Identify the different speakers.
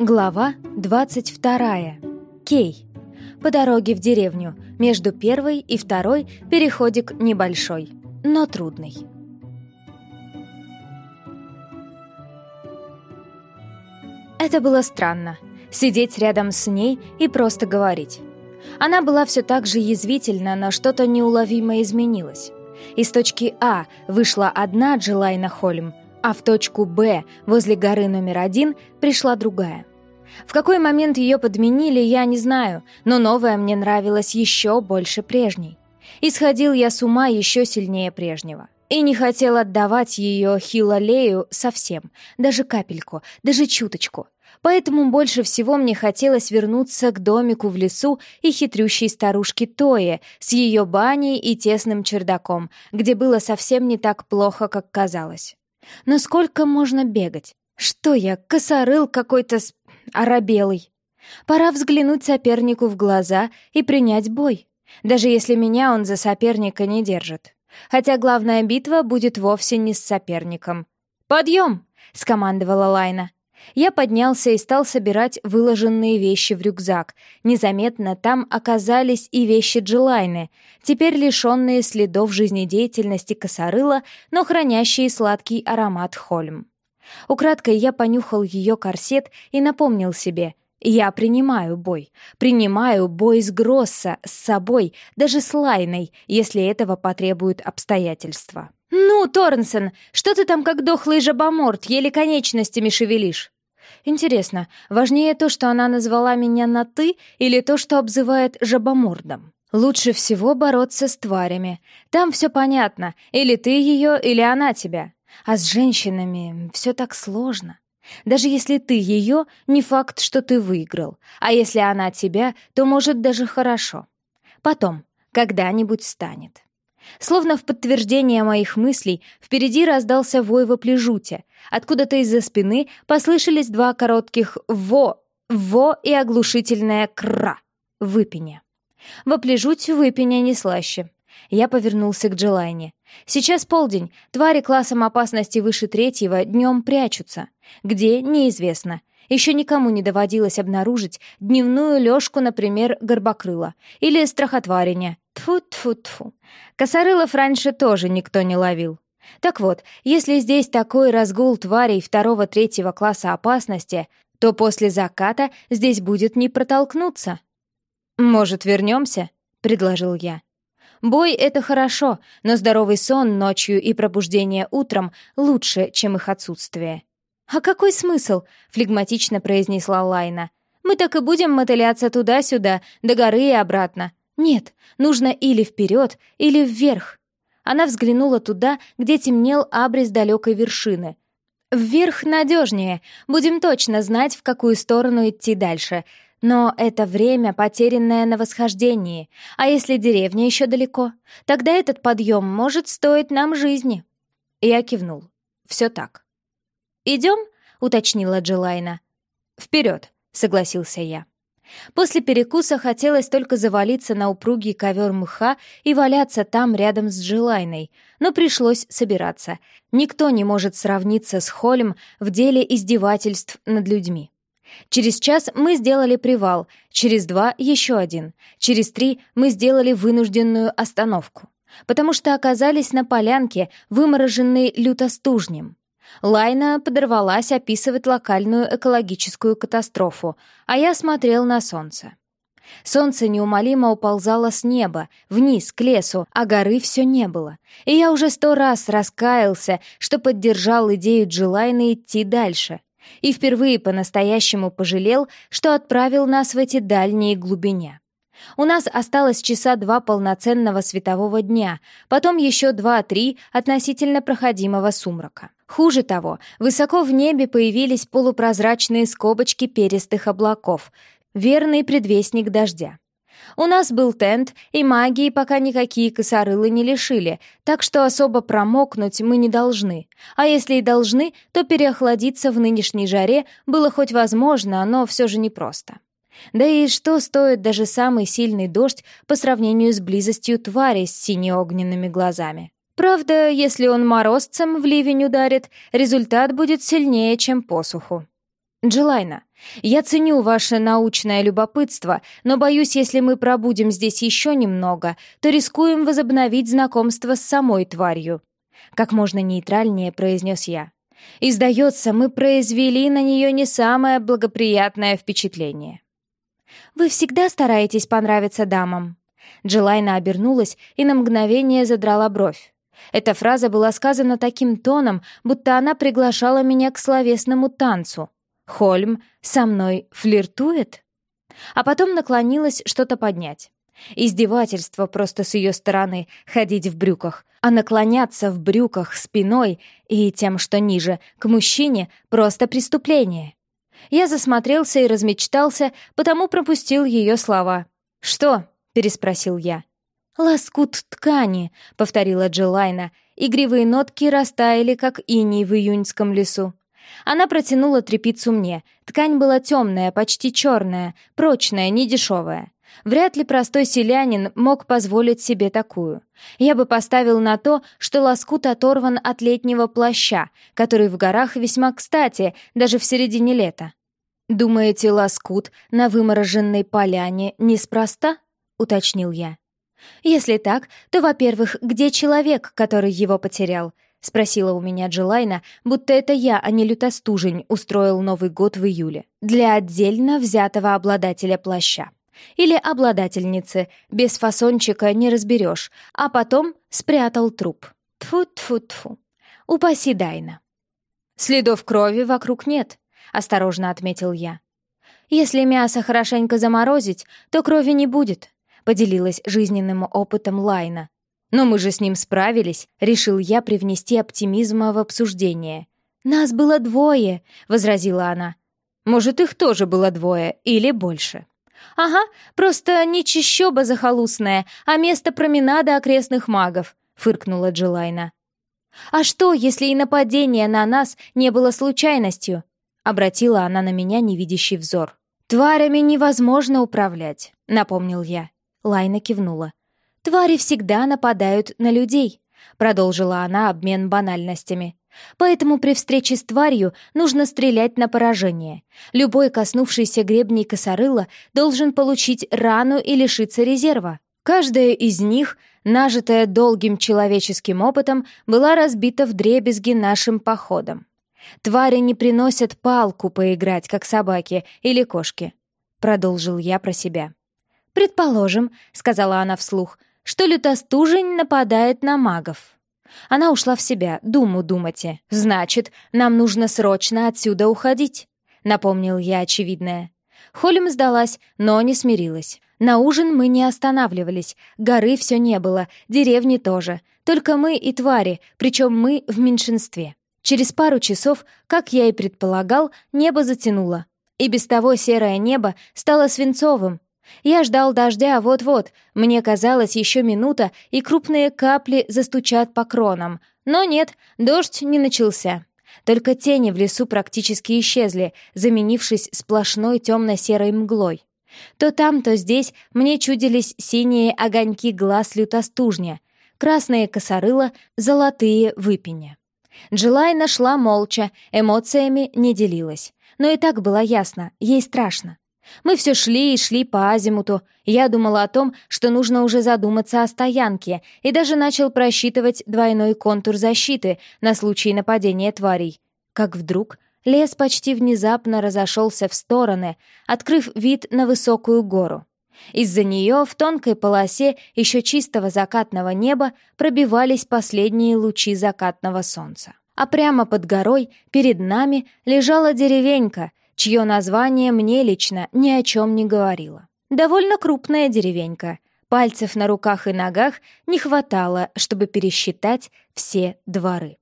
Speaker 1: Глава 22. Кей. По дороге в деревню, между первой и второй переходик небольшой, но трудный. Это было странно — сидеть рядом с ней и просто говорить. Она была все так же язвительна, но что-то неуловимо изменилось. Из точки А вышла одна Джилайна Холм, а в точку Б возле горы номер один пришла другая. В какой момент ее подменили, я не знаю, но новая мне нравилась еще больше прежней. Исходил я с ума еще сильнее прежнего. И не хотел отдавать ее Хилалею совсем, даже капельку, даже чуточку. Поэтому больше всего мне хотелось вернуться к домику в лесу и хитрющей старушке Тое с ее баней и тесным чердаком, где было совсем не так плохо, как казалось. Но сколько можно бегать? Что я, косорыл какой-то оробелый. Пора взглянуть сопернику в глаза и принять бой, даже если меня он за соперника не держит. Хотя главная битва будет вовсе не с соперником. «Подъем!» — скомандовала Лайна. Я поднялся и стал собирать выложенные вещи в рюкзак. Незаметно там оказались и вещи Джилайны, теперь лишенные следов жизнедеятельности косорыла, но хранящие сладкий аромат хольм. Украдкой я понюхал ее корсет и напомнил себе — я принимаю бой. Принимаю бой с Гросса, с собой, даже с Лайной, если этого потребуют обстоятельства. «Ну, Торнсон, что ты там как дохлый жабоморт, еле конечностями шевелишь?» Интересно, важнее то, что она назвала меня на «ты» или то, что обзывает жабомордом? Лучше всего бороться с тварями. Там все понятно. Или ты ее, или она тебя. А с женщинами все так сложно. Даже если ты ее, не факт, что ты выиграл. А если она тебя, то, может, даже хорошо. Потом, когда-нибудь станет. Словно в подтверждение моих мыслей, впереди раздался вой воплежутя. Откуда-то из-за спины послышались два коротких «во», «во» и оглушительное «кра» — выпеня. Воплежуть выпеня не слаще. Я повернулся к Джилайне. «Сейчас полдень. Твари классом опасности выше третьего днем прячутся. Где — неизвестно. Еще никому не доводилось обнаружить дневную лёжку, например, горбокрыла. Или страхотвариня. Тфу-тфу-тфу. Косорылов раньше тоже никто не ловил. Так вот, если здесь такой разгул тварей второго-третьего класса опасности, то после заката здесь будет не протолкнуться. «Может, вернемся?» — предложил я. Бой — это хорошо, но здоровый сон ночью и пробуждение утром лучше, чем их отсутствие. «А какой смысл?» — флегматично произнесла Лайна. «Мы так и будем мотыляться туда-сюда, до горы и обратно. Нет, нужно или вперед, или вверх». Она взглянула туда, где темнел абрис далекой вершины. «Вверх надежнее. Будем точно знать, в какую сторону идти дальше. Но это время, потерянное на восхождении. А если деревня еще далеко? Тогда этот подъем может стоить нам жизни». Я кивнул. «Все так». «Идем?» — уточнила Джилайна. «Вперед!» — согласился я. После перекуса хотелось только завалиться на упругий ковер мха и валяться там рядом с Джилайной, но пришлось собираться. Никто не может сравниться с Холем в деле издевательств над людьми. Через час мы сделали привал, через два — еще один, через три мы сделали вынужденную остановку, потому что оказались на полянке, вымороженной лютостужнем. Лайна подорвалась описывать локальную экологическую катастрофу, а я смотрел на солнце. Солнце неумолимо уползало с неба, вниз, к лесу, а горы все не было. И я уже сто раз раскаялся, что поддержал идею Джилайна идти дальше — и впервые по-настоящему пожалел, что отправил нас в эти дальние глубиня. У нас осталось часа два полноценного светового дня, потом еще два-три относительно проходимого сумрака. Хуже того, высоко в небе появились полупрозрачные скобочки перистых облаков, верный предвестник дождя. У нас был тент, и магии пока никакие косорылы не лишили, так что особо промокнуть мы не должны. А если и должны, то переохладиться в нынешней жаре было хоть возможно, но все же непросто. Да и что стоит даже самый сильный дождь по сравнению с близостью твари с синеогненными глазами? Правда, если он морозцем в ливень ударит, результат будет сильнее, чем посуху. «Джилайна, я ценю ваше научное любопытство, но боюсь, если мы пробудем здесь еще немного, то рискуем возобновить знакомство с самой тварью», — как можно нейтральнее произнес я. «И, сдается, мы произвели на нее не самое благоприятное впечатление». «Вы всегда стараетесь понравиться дамам». Джилайна обернулась и на мгновение задрала бровь. Эта фраза была сказана таким тоном, будто она приглашала меня к словесному танцу. Хольм со мной флиртует? А потом наклонилась что-то поднять. Издевательство просто с ее стороны — ходить в брюках, а наклоняться в брюках спиной и тем, что ниже, к мужчине — просто преступление. Я засмотрелся и размечтался, потому пропустил ее слова. «Что?» — переспросил я. «Лоскут ткани», — повторила Джилайна. Игривые нотки растаяли, как иней в июньском лесу. Она протянула трепицу мне. Ткань была темная, почти черная, прочная, недешевая. Вряд ли простой селянин мог позволить себе такую. Я бы поставил на то, что лоскут оторван от летнего плаща, который в горах весьма кстати, даже в середине лета. «Думаете, лоскут на вымороженной поляне неспроста?» — уточнил я. «Если так, то, во-первых, где человек, который его потерял?» — спросила у меня Джилайна, будто это я, а не лютостужень, устроил Новый год в июле. Для отдельно взятого обладателя плаща. Или обладательницы, без фасончика не разберешь, а потом спрятал труп. Тфу-тфу-тфу. Упаси Дайна. «Следов крови вокруг нет», — осторожно отметил я. «Если мясо хорошенько заморозить, то крови не будет», — поделилась жизненным опытом Лайна. «Но мы же с ним справились», — решил я привнести оптимизма в обсуждение. «Нас было двое», — возразила она. «Может, их тоже было двое или больше». «Ага, просто не чищоба захолустная, а место променада окрестных магов», — фыркнула Джилайна. «А что, если и нападение на нас не было случайностью?» — обратила она на меня невидящий взор. «Тварями невозможно управлять», — напомнил я. Лайна кивнула. «Твари всегда нападают на людей», — продолжила она обмен банальностями. «Поэтому при встрече с тварью нужно стрелять на поражение. Любой коснувшийся гребней косорыла должен получить рану и лишиться резерва. Каждая из них, нажитая долгим человеческим опытом, была разбита в дребезги нашим походом. Твари не приносят палку поиграть, как собаки или кошки», — продолжил я про себя. «Предположим», — сказала она вслух, что лютостужень нападает на магов. Она ушла в себя, думу думайте. Значит, нам нужно срочно отсюда уходить, напомнил я очевидное. Холим сдалась, но не смирилась. На ужин мы не останавливались, горы все не было, деревни тоже, только мы и твари, причем мы в меньшинстве. Через пару часов, как я и предполагал, небо затянуло. И без того серое небо стало свинцовым, я ждал дождя вот-вот, мне казалось еще минута, и крупные капли застучат по кронам. Но нет, дождь не начался. Только тени в лесу практически исчезли, заменившись сплошной темно-серой мглой. То там, то здесь мне чудились синие огоньки глаз лютостужня, красные косорыла, золотые выпеня. Джилай нашла молча, эмоциями не делилась. Но и так было ясно, ей страшно. Мы все шли и шли по азимуту. Я думала о том, что нужно уже задуматься о стоянке, и даже начал просчитывать двойной контур защиты на случай нападения тварей. Как вдруг лес почти внезапно разошелся в стороны, открыв вид на высокую гору. Из-за нее в тонкой полосе еще чистого закатного неба пробивались последние лучи закатного солнца. А прямо под горой, перед нами, лежала деревенька, чье название мне лично ни о чем не говорило. Довольно крупная деревенька. Пальцев на руках и ногах не хватало, чтобы пересчитать все дворы.